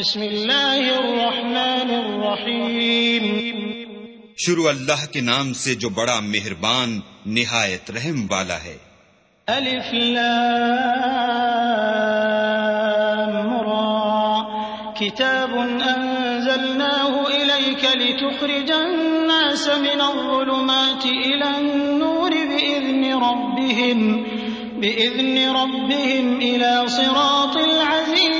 بسم اللہ الرحمن الرحیم۔ شروع اللہ کے نام سے جو بڑا مہربان نہایت رحم والا ہے۔ الف لام را۔ کتاب انزلناه الیک لتخرج الناس من الظلمات الى النور باذن ربهم باذن ربهم الى صراط العزيز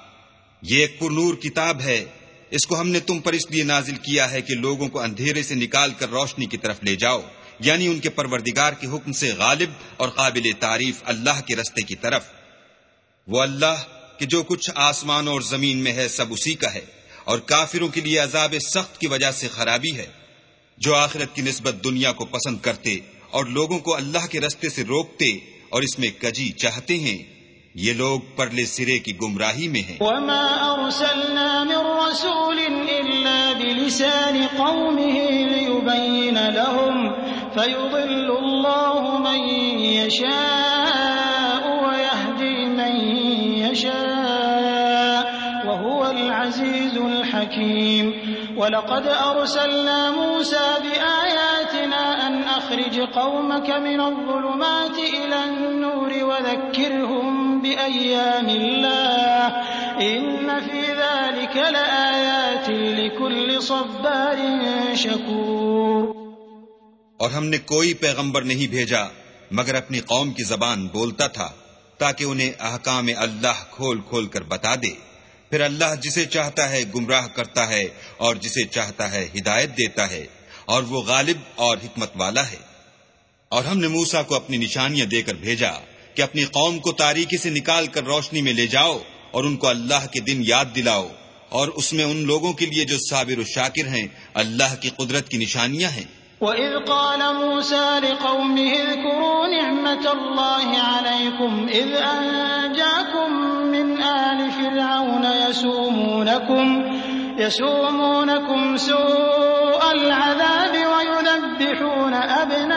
یہ ایک پرنور کتاب ہے۔ اس کو ہم نے تم پر اس لیے نازل کیا ہے کہ لوگوں کو اندھیرے سے نکال کر روشنی کی طرف لے جاؤ یعنی ان کے پروردگار کے حکم سے غالب اور قابل تعریف اللہ کے رستے کی طرف۔ وہ اللہ کہ جو کچھ آسمان اور زمین میں ہے، سب اسی کا ہے۔ اور کافروں کے لیے عذاب سخت کی وجہ سے خرابی ہے۔ جو آخرت کی نسبت دنیا کو پسند کرتے اور لوگوں کو اللہ کے رستے سے روکتے اور اس میں کجی چاہتے ہیں یہ لوگ پرلے سرے کی گمراہی میں ہیں۔ وما أرسلنا من رسول إلا بلسان قومه ليبين لهم فيضل الله من يشاء ويهدي من يشاء وهو العزيز الحكيم ولقد أرسلنا موسى بآياتنا أن أخرج قومك من الظلمات إلى النور وذكرهم بأيام الله. إن في ذلك لآيات لكل صبار شكور. اور ہم نے کوئی پیغمبر نہیں بھیجا، مگر اپنی قوم کی زبان بولتا تھا، تاکہ انہیں احکام اللہ کھول کھول کر بتا دے۔ پھر اللہ جسے چاہتا ہے گمراہ کرتا ہے اور جسے چاہتا ہے ہدایت دیتا ہے، اور وہ غالب اور حکمت والا ہے۔ اور ہم نے موسا کو اپنی نشانیاں دے کر بھیجا کہ اپنی قوم کو تاریکی سے نکال کر روشنی میں لے جاؤ اور ان کو اللہ کے دن یاد دلاؤ اور اس میں ان لوگوں کے لیے جو صابر و شاکر ہیں، اللہ کی قدرت کی نشانیاں ہیں۔ وَإِذْ قَالَ مُوسَى لِقَوْمِهِ اذْكُرُوا نِعْمَةَ اللَّهِ عَلَيْكُمْ إِذْ أَنْجَاكُمْ مِنْ آلِ فِرْعَوْنَ يَسُومُونَكُمْ يَسُومُونَكُمْ سُوءَ الْعَذَابِ وَيُذَبِّحُونَ أَبْنَاءَكُمْ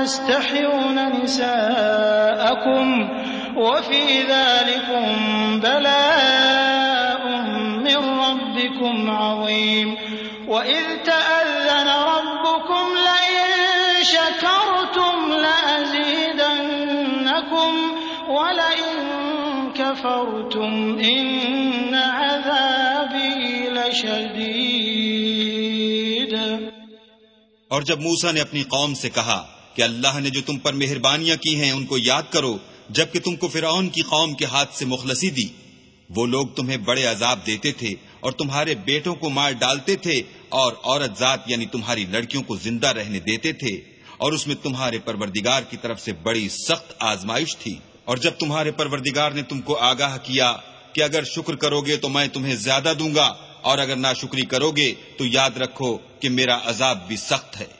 وَيَسْتَحْيُونَ نِسَاءَكُمْ وَفِي ذَلِكُمْ بَلَاءٌ مِّن رَّبِّكُمْ عَظِيمٌ. وَإِذْ تَأَذَّنَ رَبُّكُمْ لَئِن شَكَرْتُمْ لَأَزِيدَنَّكُمْ وَلَئِن كَفَرْتُمْ إِنَّ عَذَابِي لَشَدِيدٌ. اور جب موسا نے اپنی قوم سے کہا کہ اللہ نے جو تم پر مہربانیاں کی ہیں ان کو یاد کرو، جبکہ تم کو فرعون کی قوم کے ہاتھ سے مخلصی دی۔ وہ لوگ تمہیں بڑے عذاب دیتے تھے اور تمہارے بیٹوں کو مار ڈالتے تھے اور عورت ذات یعنی تمہاری لڑکیوں کو زندہ رہنے دیتے تھے۔ اور اس میں تمہارے پروردگار کی طرف سے بڑی سخت آزمائش تھی۔ اور جب تمہارے پروردگار نے تم کو آگاہ کیا کہ اگر شکر کرو گے تو میں تمہیں زیادہ دوں گا، اور اگر ناشکری کرو گے تو یاد رکھو کہ میرا عذاب بھی سخت ہے۔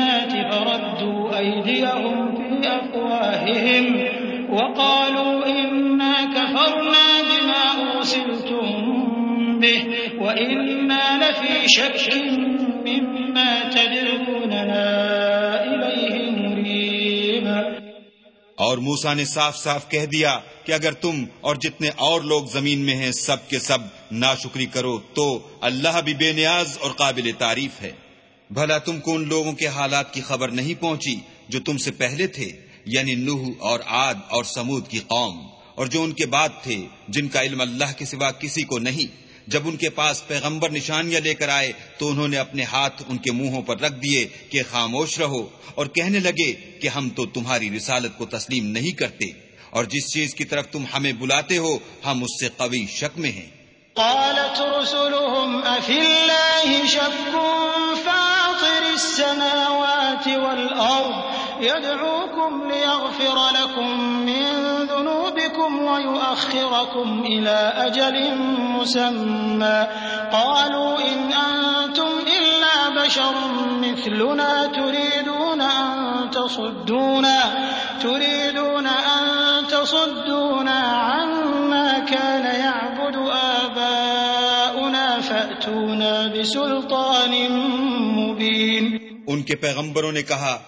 أيديهم في أفواههم وقالوا إنا كفرنا بما أرسلتم به وإنا لفي شك مما تدعوننا إليه مريب. اور موسا نے صاف صاف کہہ دیا کہ اگر تم اور جتنے اور لوگ زمین میں ہیں سب کے سب ناشکری کرو تو اللہ بھی بے نیاز اور قابل تعریف ہے۔ بھلا تم کو ان لوگوں کے حالات کی خبر نہیں پہنچی جو تم سے پہلے تھے یعنی نوح اور عاد اور سمود کی قوم، اور جو ان کے بعد تھے، جن کا علم اللہ کے سوا کسی کو نہیں۔ جب ان کے پاس پیغمبر نشانیاں لے کر آئے، تو انہوں نے اپنے ہاتھ ان کے منہوں پر رکھ دیے کہ خاموش رہو، اور کہنے لگے کہ ہم تو تمہاری رسالت کو تسلیم نہیں کرتے، اور جس چیز کی طرف تم ہمیں بلاتے ہو، ہم اس سے قوی شک میں ہیں۔ قالت رسلهم السماوات والأرض يدعوكم ليغفر لكم من ذنوبكم ويؤخركم إلى أجل مسمى. قالوا إن أنتم إلا بشر مثلنا تريدون أن تصدونا، تريدون أن تصدونا عما آباؤنا بسلطان مبين۔ ان کے پیغمبروں نے کہا،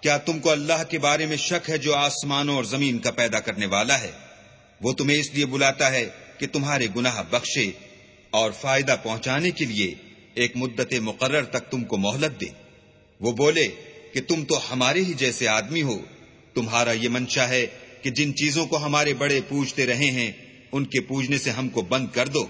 کیا تم کو اللہ کے بارے میں شک ہے جو آسمانوں اور زمین کا پیدا کرنے والا ہے؟ وہ تمہیں اس لیے بلاتا ہے کہ تمہارے گناہ بخشے اور فائدہ پہنچانے کے لیے ایک مدت مقرر تک تم کو مہلت دے۔ وہ بولے کہ تم تو ہمارے ہی جیسے آدمی ہو۔ تمہارا یہ منشا ہے کہ جن چیزوں کو ہمارے بڑے پوچھتے رہے ہیں، ان کے پوجنے سے ہم کو بند کر دو۔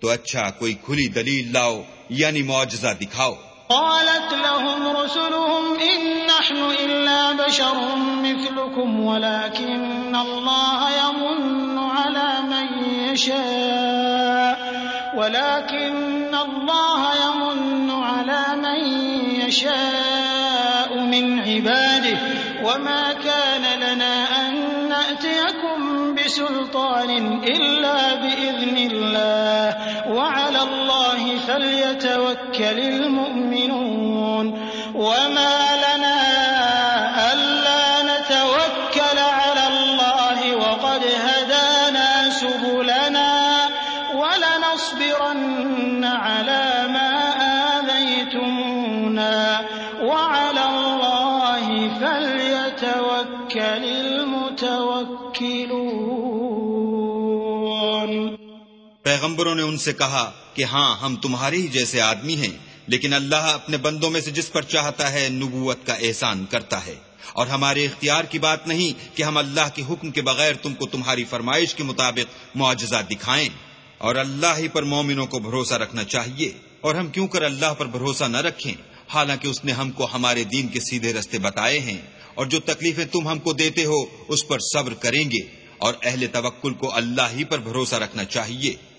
تو اچھا کوئی کھلی دلیل لاؤ یعنی معجزہ دکھاؤ۔ قالت لهم رسلهم، إن نحن إلا بشر مثلكم، ولكن الله يمن على من يشاء، ولكن الله يمن على من يشاء من عباده، وما كان لنا أن نأتيكم بسلطان إلا بإذن الله. وعلى الله فليتوكل المؤمنون. وما پیغمبروں نے ان سے کہا کہ ہاں ہم تمہارے ہی جیسے آدمی ہیں، لیکن اللہ اپنے بندوں میں سے جس پر چاہتا ہے نبوت کا احسان کرتا ہے۔ اور ہمارے اختیار کی بات نہیں کہ ہم اللہ کے حکم کے بغیر تم کو تمہاری فرمائش کے مطابق معجزہ دکھائیں۔ اور اللہ ہی پر مومنوں کو بھروسہ رکھنا چاہیے۔ اور ہم کیوں کر اللہ پر بھروسہ نہ رکھیں؟ حالانکہ اس نے ہم کو ہمارے دین کے سیدھے رستے بتائے ہیں۔ اور جو تکلیفیں تم ہم کو دیتے ہو، اس پر صبر کریں گے۔ اور اہل توکل کو اللہ ہی پر بھروسہ رکھنا چاہیے۔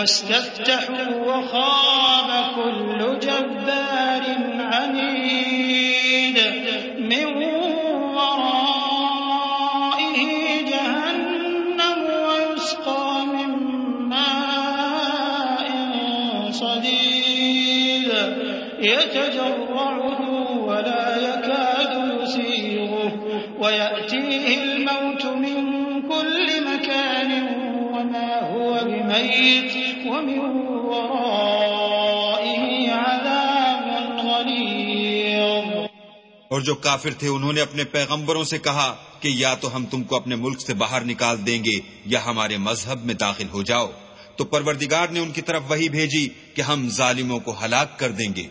واستفتحوا وخاب كل جبار عنيد اور جو کافر تھے انہوں نے اپنے پیغمبروں سے کہا کہ یا تو ہم تم کو اپنے ملک سے باہر نکال دیں گے یا ہمارے مذہب میں داخل ہو جاؤ۔ تو پروردگار نے ان کی طرف وہی بھیجی کہ ہم ظالموں کو ہلاک کر دیں گے۔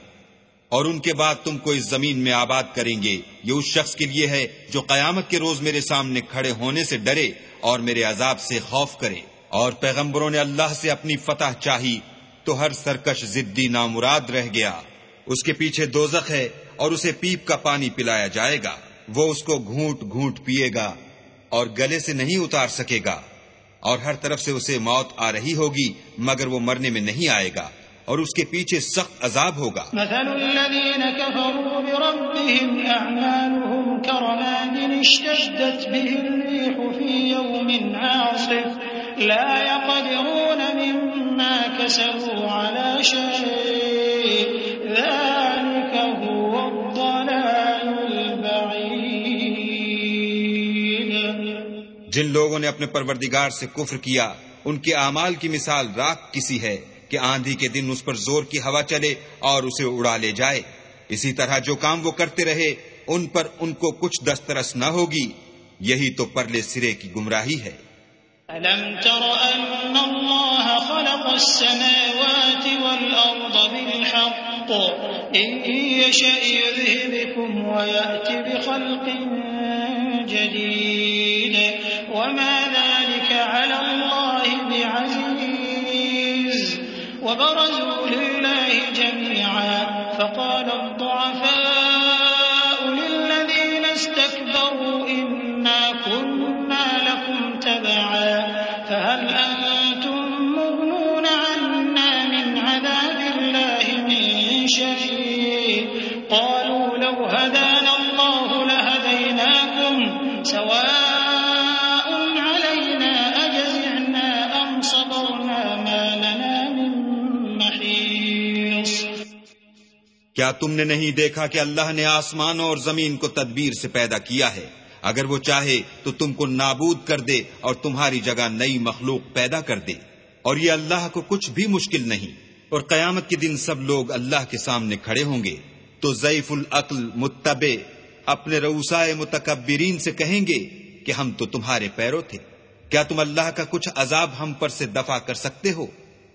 اور ان کے بعد تم کو اس زمین میں آباد کریں گے۔ یہ اس شخص کے لیے ہے جو قیامت کے روز میرے سامنے کھڑے ہونے سے ڈرے اور میرے عذاب سے خوف کرے۔ اور پیغمبروں نے اللہ سے اپنی فتح چاہی تو ہر سرکش ضدی نامراد رہ گیا۔ اس کے پیچھے دوزخ ہے اور اسے پیپ کا پانی پلایا جائے گا، وہ اس کو گھونٹ گھونٹ پیے گا اور گلے سے نہیں اتار سکے گا، اور ہر طرف سے اسے موت آ رہی ہوگی، مگر وہ مرنے میں نہیں آئے گا اور اس کے پیچھے سخت عذاب ہوگا۔ مثل الذين كفروا بربهم أعمالهم كرماد اشتدت به الريح في يوم عاصف لا يقدرون مما كسبوا على شيء. جن لوگوں نے اپنے پروردگار سے کفر کیا، ان کے اعمال کی مثال راک کسی ہے کہ آندھی کے دن اس پر زور کی ہوا چلے اور اسے اڑا لے جائے۔ اسی طرح جو کام وہ کرتے رہے، ان پر ان کو کچھ دسترس نہ ہوگی۔ یہی تو پرلے سرے کی گمراہی ہے۔ ألم تر أن الله خلق السماوات والأرض بالحق، إن يشأ يذهبكم ويأتي بخلق جديد وما ذلك على الله بعزيز وبرزوا لله جميعا فقال الضعفاء للذين استكبروا إنا كنا کیا تم نے نہیں دیکھا کہ اللہ نے آسمانوں اور زمین کو تدبیر سے پیدا کیا ہے؟ اگر وہ چاہے تو تم کو نابود کر دے اور تمہاری جگہ نئی مخلوق پیدا کر دے۔ اور یہ اللہ کو کچھ بھی مشکل نہیں۔ اور قیامت کے دن سب لوگ اللہ کے سامنے کھڑے ہوں گے۔ تو ضعیف العقل متبع اپنے روسائے متکبرین سے کہیں گے کہ ہم تو تمہارے پیرو تھے۔ کیا تم اللہ کا کچھ عذاب ہم پر سے دفع کر سکتے ہو؟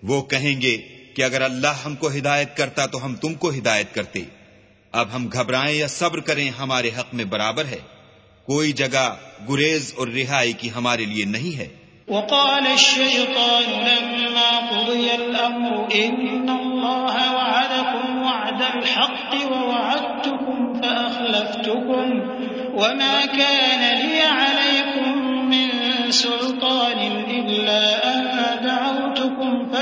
وہ کہیں گے کہ اگر اللہ ہم کو ہدایت کرتا تو ہم تم کو ہدایت کرتے۔ اب ہم گھبرائیں یا صبر کریں ہمارے حق میں برابر ہے۔ کوئی جگہ گریز اور رہائی کی ہمارے لیے نہیں ہے۔ وقال الشيطان لما قضي الأمر، إن الله وعدكم وعد الحق ووعدتكم فأخلفتكم، وما كان لي عليكم من سلطان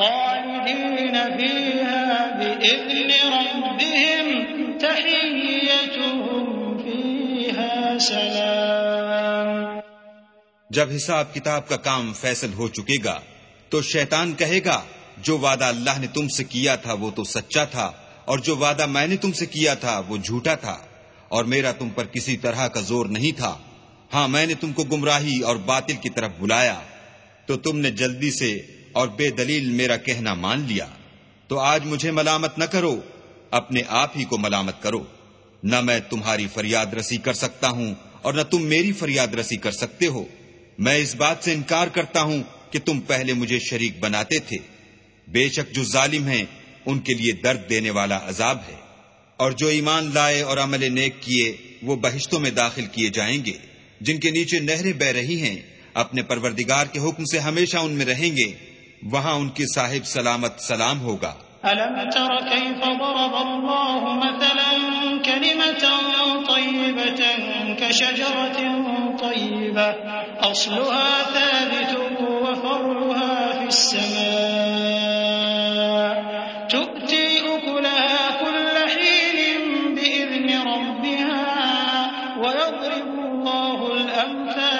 خالدين فيها بإذن ربهم تحيتهم فيها سلام جب حساب کتاب کا کام فیصل ہو چکے گا تو شیطان کہے گا، جو وعدہ اللہ نے تم سے کیا تھا وہ تو سچا تھا، اور جو وعدہ میں نے تم سے کیا تھا وہ جھوٹا تھا، اور میرا تم پر کسی طرح کا زور نہیں تھا۔ ہاں میں نے تم کو گمراہی اور باطل کی طرف بلایا، تو تم نے جلدی سے اور بے دلیل میرا کہنا مان لیا تو آج مجھے ملامت نہ کرو، اپنے آپ ہی کو ملامت کرو۔ نہ میں تمہاری فریاد رسی کر سکتا ہوں اور نہ تم میری فریاد رسی کر سکتے ہو۔ میں اس بات سے انکار کرتا ہوں کہ تم پہلے مجھے شریک بناتے تھے۔ بے شک جو ظالم ہیں، ان کے لیے درد دینے والا عذاب ہے۔ اور جو ایمان لائے اور عمل نیک کیے، وہ بہشتوں میں داخل کیے جائیں گے۔ جن کے نیچے نہریں بہ رہی ہیں، اپنے پروردگار کے حکم سے ہمیشہ ان میں رہیں گے۔ وہاں ان کی صاحب سلامت سلام ہوگا۔ ألم تر كيف ضرب الله مثلا كلمة طيبة كشجرة طيبة أصلها ثابت وفرعها في السماء تؤتي أكلها كل حين بإذن ربها ويضرب الله الأمثال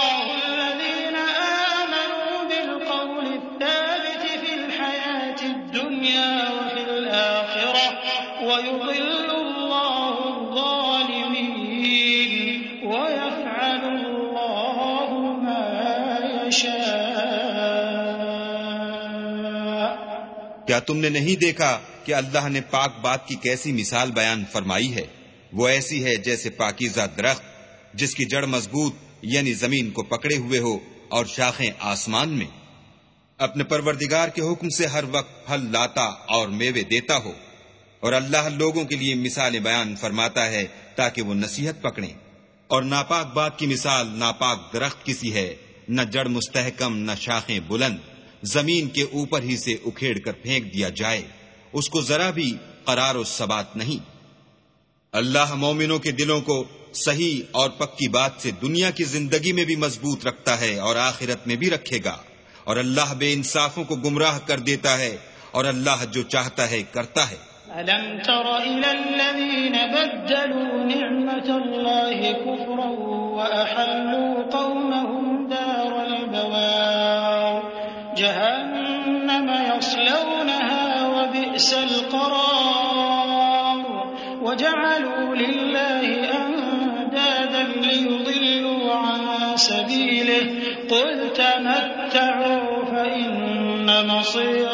تم نے نہیں دیکھا کہ اللہ نے پاک بات کی کیسی مثال بیان فرمائی ہے؟ وہ ایسی ہے جیسے پاکیزہ درخت، جس کی جڑ مضبوط یعنی زمین کو پکڑے ہوئے ہو، اور شاخیں آسمان میں۔ اپنے پروردگار کے حکم سے ہر وقت پھل لاتا اور میوے دیتا ہو۔ اور اللہ لوگوں کے لیے مثال بیان فرماتا ہے تاکہ وہ نصیحت پکڑیں۔ اور ناپاک بات کی مثال ناپاک درخت کسی ہے، نہ جڑ مستحکم، نہ شاخیں بلند۔ زمین کے اوپر ہی سے اکھیڑ کر پھینک دیا جائے، اس کو ذرا بھی قرار و ثبات نہیں۔ اللہ مومنوں کے دلوں کو صحیح اور پکی بات سے دنیا کی زندگی میں بھی مضبوط رکھتا ہے اور آخرت میں بھی رکھے گا۔ اور اللہ بے انصافوں کو گمراہ کر دیتا ہے اور اللہ جو چاہتا ہے کرتا ہے۔ ألم تر إلى الذين بدلوا نعمة الله كفرا وأحلوا قومهم جهنم يصلونها وبئس القرار. وجعلوا لله أندادا ليضلوا عن سبيله. قل تمتعوا فإن مصيركم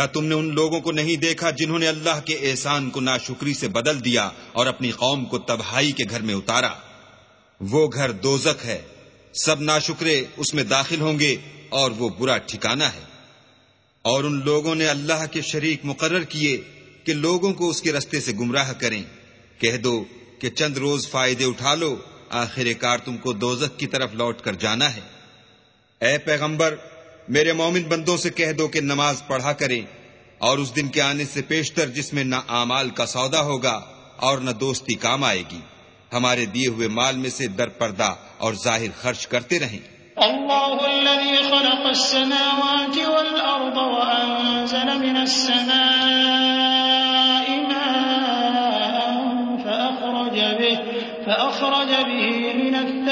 کیا تم نے ان لوگوں کو نہیں دیکھا جنہوں نے اللہ کے احسان کو ناشکری سے بدل دیا اور اپنی قوم کو تباہی کے گھر میں اتارا؟ وہ گھر دوزک ہے۔ سب ناشکرے اس میں داخل ہوں گے اور وہ برا ٹھکانہ ہے۔ اور ان لوگوں نے اللہ کے شریک مقرر کیے کہ لوگوں کو اس کے رستے سے گمراہ کریں۔ کہہ دو کہ چند روز فائدے اٹھا لو، آخر کار تم کو دوزک کی طرف لوٹ کر جانا ہے۔ اے پیغمبر میرے مومن بندوں سے کہہ دو کہ نماز پڑھا کریں اور اس دن کے آنے سے پیشتر جس میں نہ آمال کا سودا ہوگا اور نہ دوستی کام آئے گی۔ ہمارے دیے ہوئے مال میں سے در پردہ اور ظاہر خرچ کرتے رہیں۔ اللہ الذي خلق السماوات والأرض وأنزل من السماء۔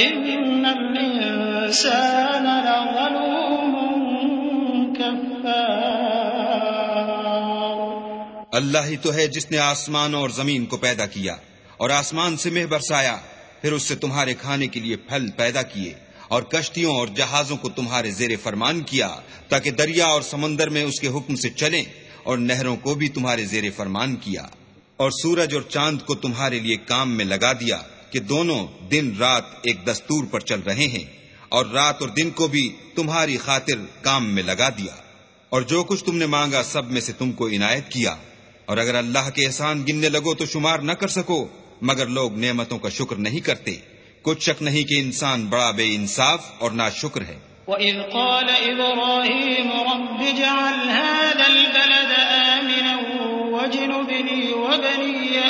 إن الإنسان لظلوم كفار اللہ ہی تو ہے جس نے آسمان اور زمین کو پیدا کیا اور آسمان سے مہ برسایا، پھر اس سے تمہارے کھانے کے لیے پھل پیدا کیے اور کشتیوں اور جہازوں کو تمہارے زیر فرمان کیا تاکہ دریا اور سمندر میں اس کے حکم سے چلیں اور نہروں کو بھی تمہارے زیر فرمان کیا اور سورج اور چاند کو تمہارے لیے کام میں لگا دیا کہ دونوں دن رات ایک دستور پر چل رہے ہیں اور رات اور دن کو بھی تمہاری خاطر کام میں لگا دیا۔ اور جو کچھ تم نے مانگا سب میں سے تم کو عنایت کیا۔ اور اگر اللہ کے احسان گننے لگو تو شمار نہ کر سکو، مگر لوگ نعمتوں کا شکر نہیں کرتے۔ کچھ شک نہیں کہ انسان بڑا بے انصاف اور نہ شکر ہے۔ وَإِذْ قَالَ إِبْرَاهِيمُ رَبِّ اجْعَلْ هَٰذَا الْبَلَدَ آمِنًا وَاجْنُبْنِي وَبَنِيَّ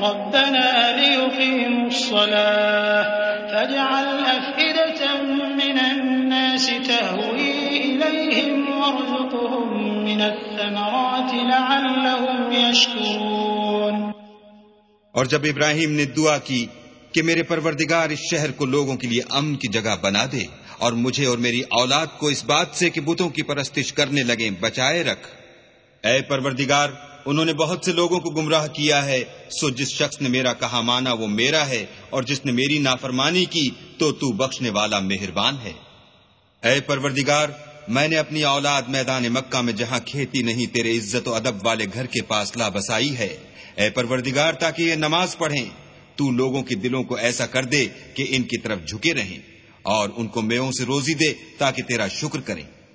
ربنا ليقيموا الصلاة، فاجعل أفئدة من الناس تهوي إليهم وارزقهم من الثمرات لعلهم يشكرون. اور جب ابراہیم نے دعا کی کہ میرے پروردگار اس شہر کو لوگوں کے لیے امن کی جگہ بنا دے اور مجھے اور میری اولاد کو اس بات سے کہ بتوں کی پرستش کرنے لگے بچائے رکھ۔ اے پروردگار انہوں نے بہت سے لوگوں کو گمراہ کیا ہے۔ سو جس شخص نے میرا کہا مانا وہ میرا ہے، اور جس نے میری نافرمانی کی تو تو بخشنے والا مہربان ہے۔ اے پروردگار، میں نے اپنی اولاد میدان مکہ میں جہاں کھیتی نہیں تیرے عزت و ادب والے گھر کے پاس لا بسائی ہے۔ اے پروردگار، تاکہ یہ نماز پڑھیں، تو لوگوں کے دلوں کو ایسا کر دے کہ ان کی طرف جھکے رہیں، اور ان کو میوں سے روزی دے تاکہ تیرا شکر کریں۔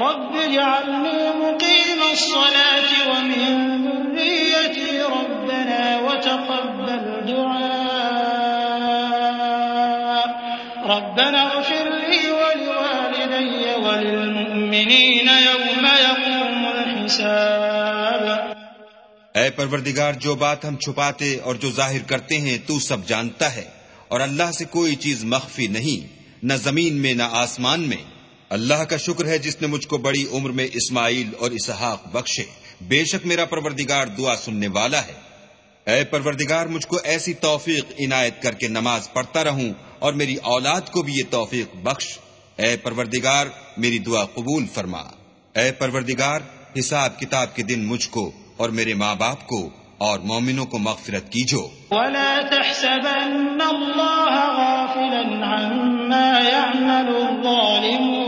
رب اجعلني مقيم الصلاة ومن ذريتي ربنا وتقبل دعاء. ربنا اغفر لي ولوالدي وللمؤمنين يوم يقوم الحساب. اے پروردگار، جو بات ہم چھپاتے اور جو ظاہر کرتے ہیں، تو سب جانتا ہے، اور اللہ سے کوئی چیز مخفی نہیں، نہ زمین میں، نہ آسمان میں۔ اللہ کا شکر ہے جس نے مجھ کو بڑی عمر میں اسماعیل اور اسحاق بخشے۔ بے شک میرا پروردگار دعا سننے والا ہے۔ اے پروردگار، مجھ کو ایسی توفیق عنایت کر کے نماز پڑھتا رہوں اور میری اولاد کو بھی یہ توفیق بخش۔ اے پروردگار، میری دعا قبول فرما۔ اے پروردگار، حساب کتاب کے دن مجھ کو اور میرے ماں باپ کو اور مومنوں کو مغفرت کیجو۔ ولا تحسبن الله غافلا عما يعمل الظالمون۔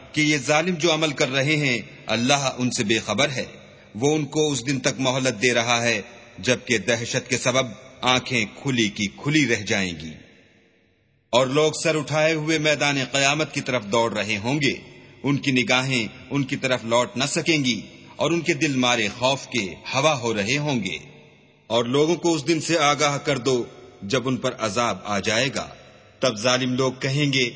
کہ یہ ظالم جو عمل کر رہے ہیں، اللہ ان سے بے خبر ہے۔ وہ ان کو اس دن تک مہلت دے رہا ہے، جبکہ دہشت کے سبب آنکھیں کھلی کی کھلی رہ جائیں گی۔ اور لوگ سر اٹھائے ہوئے میدان قیامت کی طرف دوڑ رہے ہوں گے۔ ان کی نگاہیں ان کی طرف لوٹ نہ سکیں گی، اور ان کے دل مارے خوف کے ہوا ہو رہے ہوں گے۔ اور لوگوں کو اس دن سے آگاہ کر دو جب ان پر عذاب آ جائے گا۔ تب ظالم لوگ کہیں گے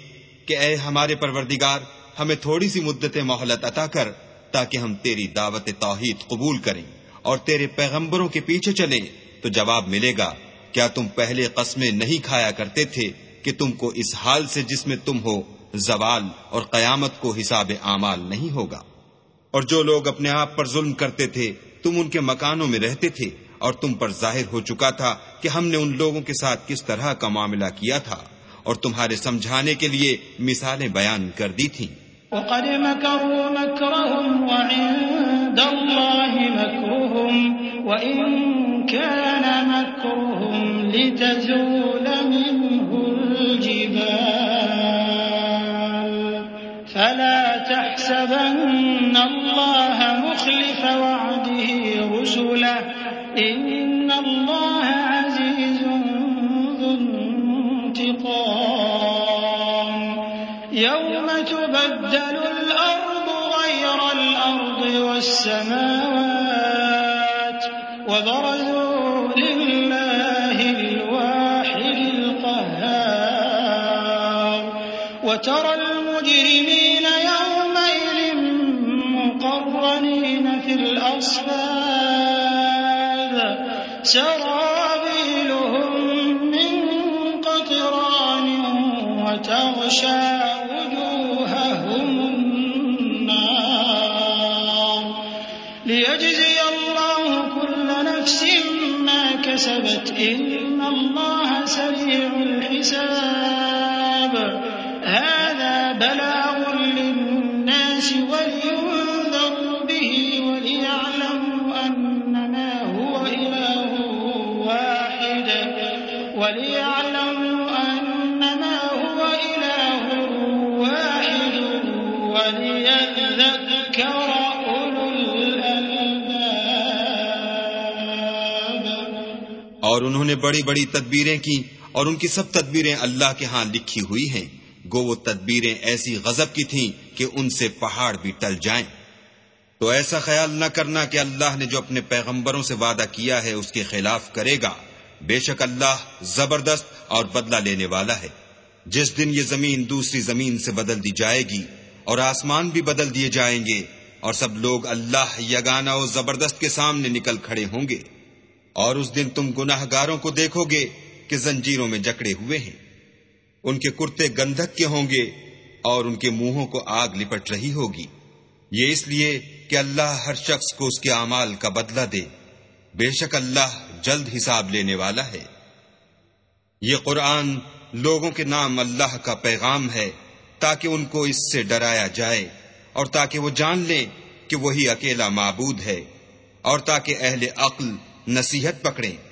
کہ اے ہمارے پروردگار ہمیں تھوڑی سی مدت مہلت عطا کر تاکہ ہم تیری دعوت توحید قبول کریں اور تیرے پیغمبروں کے پیچھے چلیں تو جواب ملے گا، کیا تم پہلے قسمیں نہیں کھایا کرتے تھے کہ تم کو اس حال سے جس میں تم ہو زوال اور قیامت کو حساب اعمال نہیں ہوگا؟ اور جو لوگ اپنے آپ پر ظلم کرتے تھے، تم ان کے مکانوں میں رہتے تھے اور تم پر ظاہر ہو چکا تھا کہ ہم نے ان لوگوں کے ساتھ کس طرح کا معاملہ کیا تھا اور تمہارے سمجھانے کے لیے مثالیں بیان کر دی تھیں۔ وقد مكروا مكرهم وعند الله مكرهم وإن كان مكرهم لتزول منه الجبال. فلا تحسبن الله مخلف وعده رسله. إن الأرض والسماوات وبرزوا لله الواحد القهار وترى ليجزي الله كل نفس ما كسبت. إن الله سريع الحساب. هذا بلاغ اور انہوں نے بڑی بڑی تدبیریں کی اور ان کی سب تدبیریں اللہ کے ہاں لکھی ہوئی ہیں۔ گو وہ تدبیریں ایسی غضب کی تھیں کہ ان سے پہاڑ بھی ٹل جائیں۔ تو ایسا خیال نہ کرنا کہ اللہ نے جو اپنے پیغمبروں سے وعدہ کیا ہے اس کے خلاف کرے گا۔ بے شک اللہ زبردست اور بدلہ لینے والا ہے۔ جس دن یہ زمین دوسری زمین سے بدل دی جائے گی اور آسمان بھی بدل دیے جائیں گے اور سب لوگ اللہ یگانا و زبردست کے سامنے نکل کھڑے ہوں گے۔ اور اس دن تم گناہ گاروں کو دیکھو گے کہ زنجیروں میں جکڑے ہوئے ہیں۔ ان کے کرتے گندھک کے ہوں گے اور ان کے منہوں کو آگ لپٹ رہی ہوگی۔ یہ اس لیے کہ اللہ ہر شخص کو اس کے اعمال کا بدلہ دے۔ بے شک اللہ جلد حساب لینے والا ہے۔ یہ قرآن لوگوں کے نام اللہ کا پیغام ہے تاکہ ان کو اس سے ڈرایا جائے اور تاکہ وہ جان لیں کہ وہی اکیلا معبود ہے اور تاکہ اہل عقل نصیحت پکڑیں۔